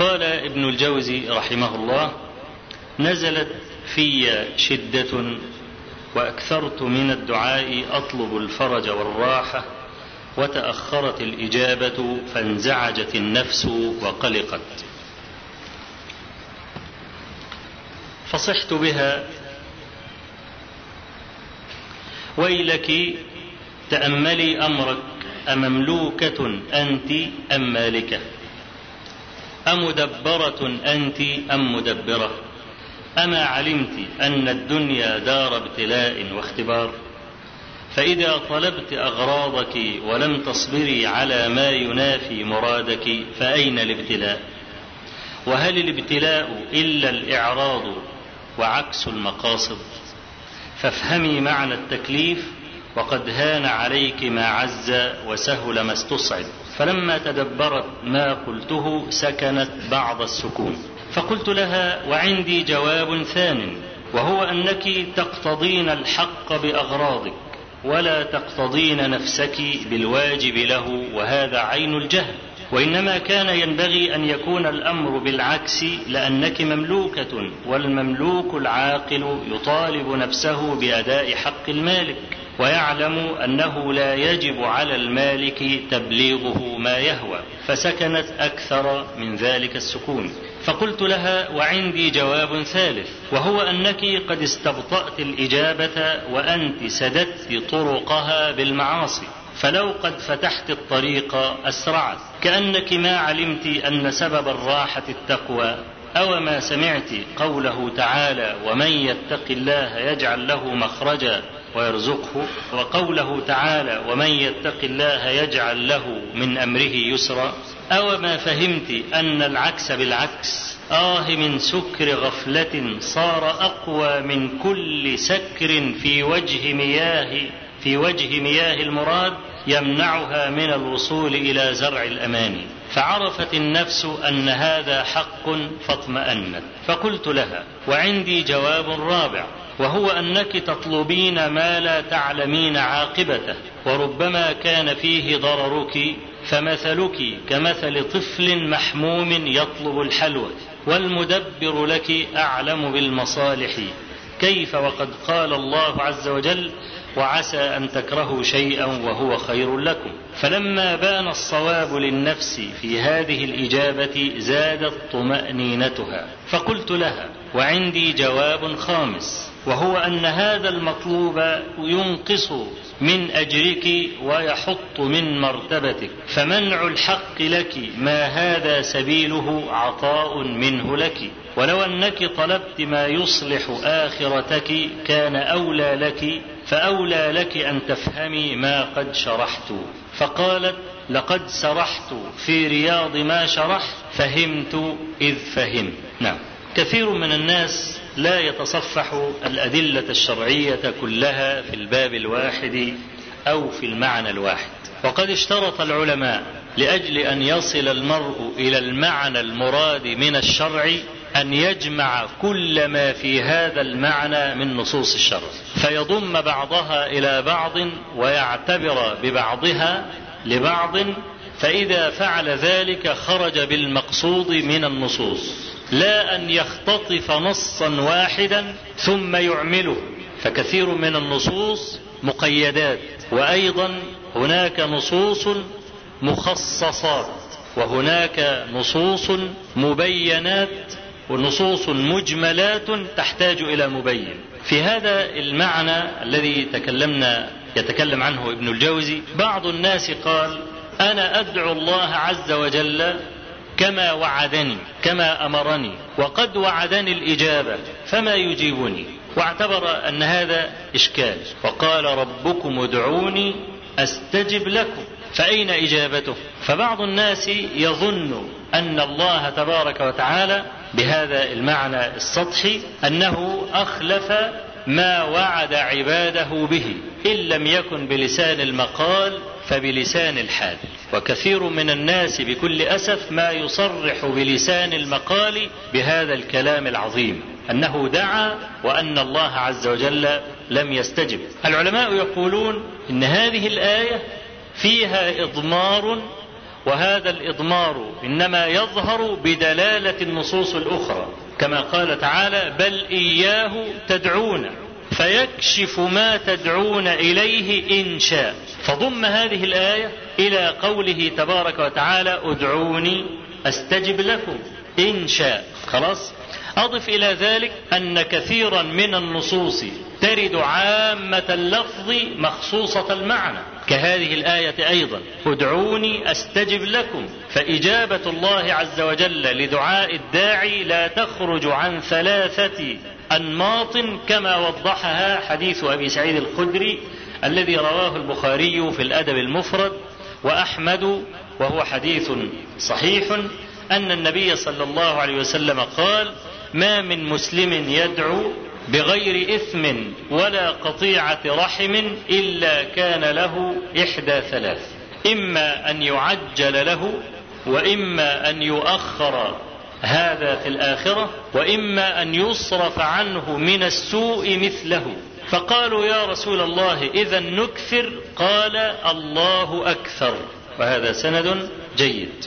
قال ابن الجوزي رحمه الله نزلت في شدة وأكثرت من الدعاء أطلب الفرج والراحة وتأخرت الإجابة فانزعجت النفس وقلقت. فصحت بها ويلك تأملي أمرك أمملوكة أنت أم مالكة؟ أمدبرة أنت أم مدبرة؟ أما علمت أن الدنيا دار ابتلاء واختبار فإذا طلبت أغراضك ولم تصبري على ما ينافي مرادك فأين الابتلاء؟ وهل الابتلاء إلا الإعراض وعكس المقاصد؟ فافهمي معنى التكليف وقد هان عليك ما عز وسهل ما استصعب فلما تدبرت ما قلته سكنت بعض السكون. فقلت لها وعندي جواب ثان وهو أنك تقتضين الحق بأغراضك ولا تقتضين نفسك بالواجب له وهذا عين الجهل. وإنما كان ينبغي أن يكون الأمر بالعكس لأنك مملوكة والمملوك العاقل يطالب نفسه بأداء حق المالك ويعلم أنه لا يجب على المالك تبليغه ما يهوى فسكنت أكثر من ذلك السكون. فقلت لها وعندي جواب ثالث وهو أنك قد استبطأت الإجابة وأنت سددت طرقها بالمعاصي. فلو قد فتحت الطريق أسرعت كأنك ما علمت أن سبب الراحة التقوى أو ما سمعت قوله تعالى ومن يتق الله يجعل له مخرجا ويرزقه وقوله تعالى ومن يتق الله يجعل له من أمره يسرا أو ما فهمت أن العكس بالعكس آه من سكر غفلة صار أقوى من كل سكر في وجه مياه في وجه مياه المراد يمنعها من الوصول إلى زرع الأماني فعرفت النفس أن هذا حق فاطمأنت. فقلت لها وعندي جواب رابع وهو أنك تطلبين ما لا تعلمين عاقبته وربما كان فيه ضررك فمثلك كمثل طفل محموم يطلب الحلوى والمدبر لك أعلم بالمصالح. كيف وقد قال الله عز وجل وعسى أن تكرهوا شيئا وهو خير لكم. فلما بان الصواب للنفس في هذه الإجابة زادت طمانينتها فقلت لها وعندي جواب خامس وهو أن هذا المطلوب ينقص من أجرك ويحط من مرتبتك. فمنع الحق لك ما هذا سبيله عطاء منه لك. ولو أنك طلبت ما يصلح آخرتك كان أولى لك فأولى لك أن تفهمي ما قد شرحت. فقالت لقد سرحت في رياض ما شرحت فهمت إذ فهمت. نعم. كثير من الناس لا يتصفح الأدلة الشرعية كلها في الباب الواحد أو في المعنى الواحد. وقد اشترط العلماء لأجل أن يصل المرء إلى المعنى المراد من الشرع أن يجمع كل ما في هذا المعنى من نصوص الشرع. فيضم بعضها إلى بعض ويعتبر ببعضها لبعض فإذا فعل ذلك خرج بالمقصود من النصوص. لا أن يختطف نصا واحدا ثم يعمله فكثير من النصوص مقيدات وأيضا هناك نصوص مخصصات وهناك نصوص مبينات ونصوص مجملات تحتاج إلى مبين. في هذا المعنى الذي تكلمنا يتكلم عنه ابن الجوزي بعض الناس قال أنا أدعو الله عز وجل كما وعدني كما أمرني وقد وعدني الإجابة فما يجيبني؟ واعتبر أن هذا إشكال. وقال ربكم ادعوني أستجب لكم. فأين إجابته؟ فبعض الناس يظن أن الله تبارك وتعالى بهذا المعنى السطحي أنه أخلف ما وعد عباده به. إن لم يكن بلسان المقال فبلسان الحال. وكثير من الناس بكل أسف ما يصرح بلسان المقال بهذا الكلام العظيم. أنه دعا وأن الله عز وجل لم يستجب. العلماء يقولون إن هذه الآية فيها إضمار وهذا الإضمار إنما يظهر بدلالة النصوص الأخرى. كما قال تعالى بل إياه تدعون فيكشف ما تدعون إليه إن شاء. فضم هذه الآية إلى قوله تبارك وتعالى أدعوني أستجب لكم إن شاء. خلاص؟ أضف إلى ذلك أن كثيرا من النصوص ترد عامة اللفظ مخصوصة المعنى. كهذه الآية أيضا. ادعوني أستجب لكم. فإجابة الله عز وجل لدعاء الداعي لا تخرج عن ثلاثة أنماط كما وضحها حديث أبي سعيد الخدري الذي رواه البخاري في الأدب المفرد وأحمد وهو حديث صحيح أن النبي صلى الله عليه وسلم قال ما من مسلم يدعو بغير إثم ولا قطيعة رحم إلا كان له إحدى ثلاث. إما أن يعجل له وإما أن يؤخر هذا في الآخرة وإما أن يصرف عنه من السوء مثله. فقالوا يا رسول الله إذا نكثر؟ قال الله أكثر. وهذا سند جيد.